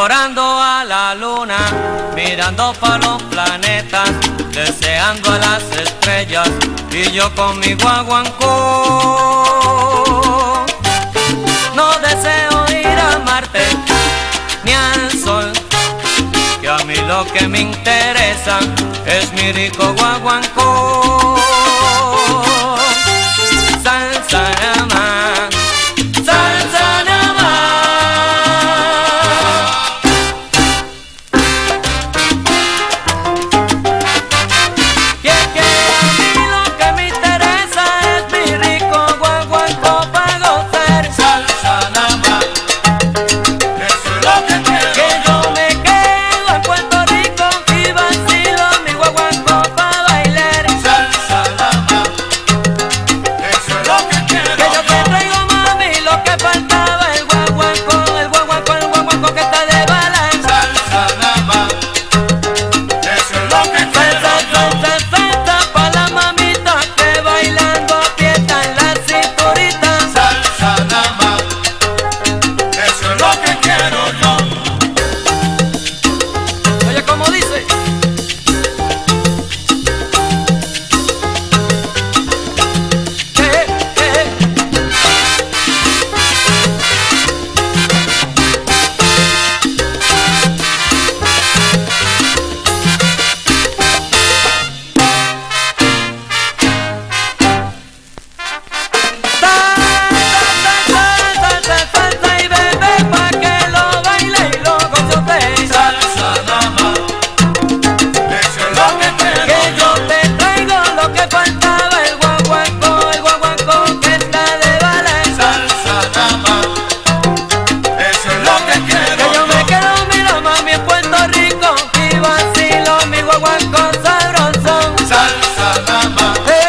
llorando a la luna, mirando para los planetas, deseando a las estrellas, y yo con mi guaguancó. No deseo ir a Marte ni al sol, que a mí lo que me interesa es mi rico guaguancó. baba. Hey.